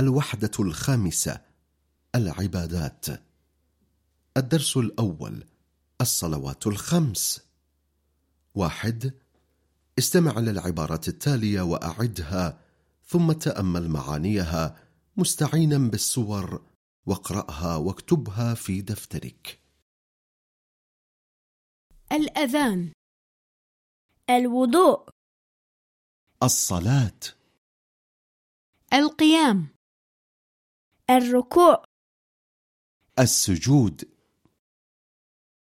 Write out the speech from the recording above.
الوحدة الخامسة العبادات. الدرس الأول الصلوات الخمس. واحد استمع للعبارات التالية وأعدها ثم تأمل معانيها مستعينا بالصور واقرأها واكتبها في دفترك. الأذان. الوضوء. الصلاة. القيام. الركوع. السجود.